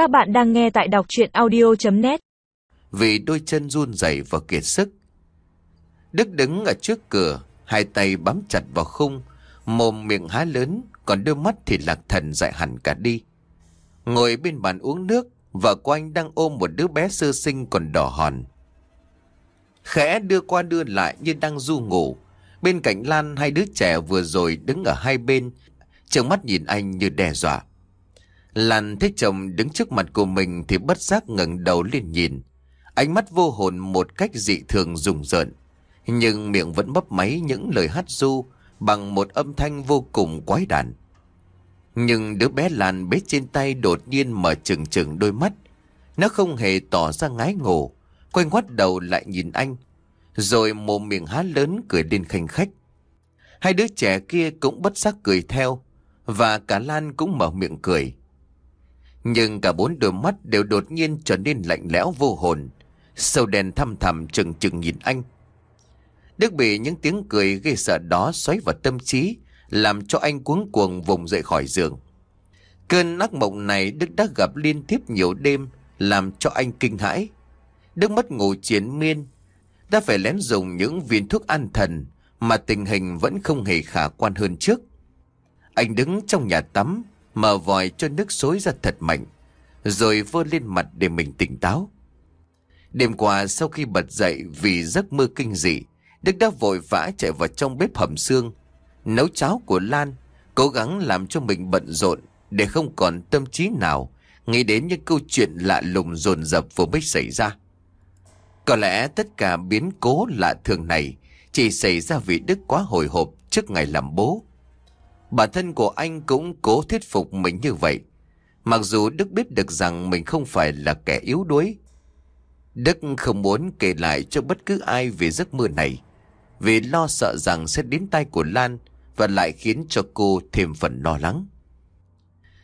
Các bạn đang nghe tại đọc chuyện audio.net Vì đôi chân run rẩy và kiệt sức. Đức đứng ở trước cửa, hai tay bám chặt vào khung, mồm miệng há lớn, còn đôi mắt thì lạc thần dại hẳn cả đi. Ngồi bên bàn uống nước, vợ của anh đang ôm một đứa bé sơ sinh còn đỏ hòn. Khẽ đưa qua đưa lại như đang du ngủ. Bên cạnh Lan hai đứa trẻ vừa rồi đứng ở hai bên, trợn mắt nhìn anh như đe dọa. Lan thấy chồng đứng trước mặt của mình thì bất giác ngẩng đầu lên nhìn. Ánh mắt vô hồn một cách dị thường rùng rợn. Nhưng miệng vẫn bấp máy những lời hát du bằng một âm thanh vô cùng quái đản. Nhưng đứa bé Lan bế trên tay đột nhiên mở trừng trừng đôi mắt. Nó không hề tỏ ra ngái ngủ, quay ngoắt đầu lại nhìn anh. Rồi mồm miệng há lớn cười lên khanh khách. Hai đứa trẻ kia cũng bất giác cười theo, và cả Lan cũng mở miệng cười. Nhưng cả bốn đôi mắt đều đột nhiên trở nên lạnh lẽo vô hồn. Sâu đen thăm thẳm chừng chừng nhìn anh. Đức bị những tiếng cười gây sợ đó xoáy vào tâm trí, làm cho anh cuống cuồng vùng dậy khỏi giường. Cơn ác mộng này Đức đã gặp liên tiếp nhiều đêm, làm cho anh kinh hãi. Đức mất ngủ chiến miên, đã phải lén dùng những viên thuốc an thần, mà tình hình vẫn không hề khả quan hơn trước. Anh đứng trong nhà tắm, mở vòi cho nước xối ra thật mạnh, rồi vơ lên mặt để mình tỉnh táo. Đêm qua sau khi bật dậy vì giấc mơ kinh dị, Đức đã vội vã chạy vào trong bếp hầm xương, nấu cháo của Lan, cố gắng làm cho mình bận rộn để không còn tâm trí nào nghĩ đến những câu chuyện lạ lùng dồn dập vừa mới xảy ra. Có lẽ tất cả biến cố lạ thường này chỉ xảy ra vì Đức quá hồi hộp trước ngày làm bố. Bản thân của anh cũng cố thuyết phục mình như vậy. Mặc dù Đức biết được rằng mình không phải là kẻ yếu đuối. Đức không muốn kể lại cho bất cứ ai về giấc mơ này. Vì lo sợ rằng sẽ đến tay của Lan và lại khiến cho cô thêm phần lo lắng.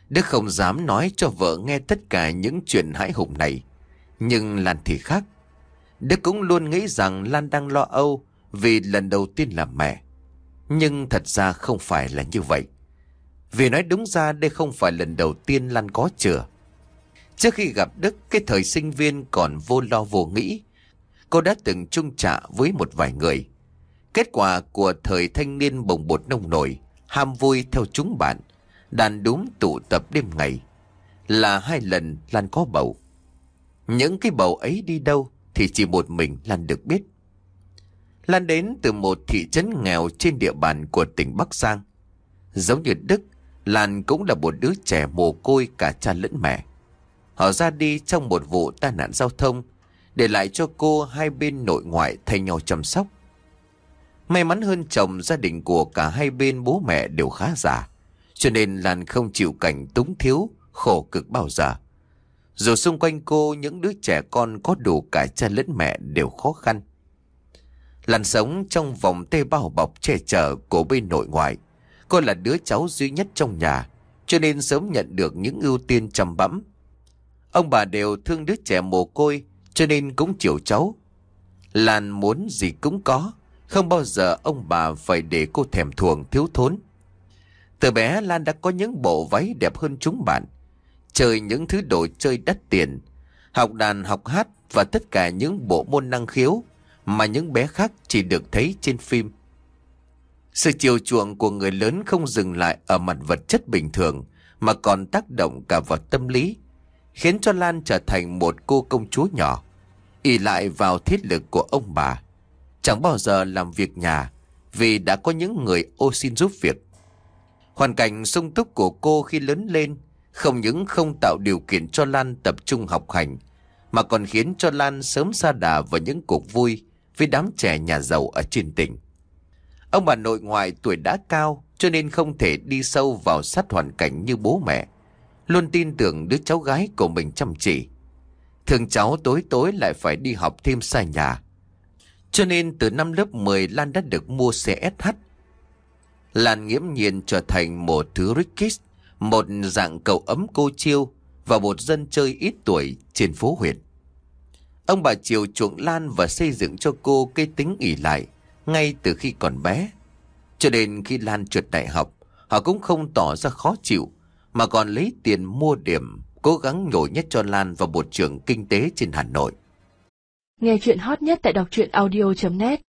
Đức không dám nói cho vợ nghe tất cả những chuyện hãi hùng này. Nhưng Lan thì khác. Đức cũng luôn nghĩ rằng Lan đang lo âu vì lần đầu tiên làm mẹ. Nhưng thật ra không phải là như vậy. Vì nói đúng ra đây không phải lần đầu tiên Lan có chừa Trước khi gặp Đức, cái thời sinh viên còn vô lo vô nghĩ. Cô đã từng chung trả với một vài người. Kết quả của thời thanh niên bồng bột nông nổi, ham vui theo chúng bạn, đàn đúng tụ tập đêm ngày. Là hai lần Lan có bầu. Những cái bầu ấy đi đâu thì chỉ một mình Lan được biết. Lan đến từ một thị trấn nghèo trên địa bàn của tỉnh Bắc Giang. Giống như Đức, Lan cũng là một đứa trẻ mồ côi cả cha lẫn mẹ. Họ ra đi trong một vụ tai nạn giao thông, để lại cho cô hai bên nội ngoại thay nhau chăm sóc. May mắn hơn chồng gia đình của cả hai bên bố mẹ đều khá giả, cho nên Lan không chịu cảnh túng thiếu, khổ cực bao giờ. Dù xung quanh cô những đứa trẻ con có đủ cả cha lẫn mẹ đều khó khăn. Lan sống trong vòng tê bao bọc che chở của bên nội ngoại. Cô là đứa cháu duy nhất trong nhà, cho nên sớm nhận được những ưu tiên chăm bẵm. Ông bà đều thương đứa trẻ mồ côi, cho nên cũng chiều cháu. Lan muốn gì cũng có, không bao giờ ông bà phải để cô thèm thuồng thiếu thốn. Từ bé Lan đã có những bộ váy đẹp hơn chúng bạn, chơi những thứ đồ chơi đắt tiền, học đàn học hát và tất cả những bộ môn năng khiếu mà những bé khác chỉ được thấy trên phim. Sự chiều chuộng của người lớn không dừng lại ở mặt vật chất bình thường mà còn tác động cả vào tâm lý, khiến cho Lan trở thành một cô công chúa nhỏ, ỷ lại vào thiết lực của ông bà. Chẳng bao giờ làm việc nhà vì đã có những người ô xin giúp việc. Hoàn cảnh sung túc của cô khi lớn lên không những không tạo điều kiện cho Lan tập trung học hành, mà còn khiến cho Lan sớm xa đà vào những cuộc vui với đám trẻ nhà giàu ở trên tỉnh. Ông bà nội ngoại tuổi đã cao cho nên không thể đi sâu vào sát hoàn cảnh như bố mẹ. Luôn tin tưởng đứa cháu gái của mình chăm chỉ. Thường cháu tối tối lại phải đi học thêm xa nhà. Cho nên từ năm lớp 10 Lan đã được mua xe SH. Lan nghiễm nhiên trở thành một thứ Rickis, một dạng cậu ấm cô chiêu và một dân chơi ít tuổi trên phố huyện. Ông bà chiều chuộng Lan và xây dựng cho cô cây tính ỉ lại ngay từ khi còn bé. Cho nên khi Lan trượt đại học, họ cũng không tỏ ra khó chịu mà còn lấy tiền mua điểm cố gắng nhồi nhét cho Lan vào một trường kinh tế trên Hà Nội. Nghe chuyện hot nhất tại đọc truyện audio.net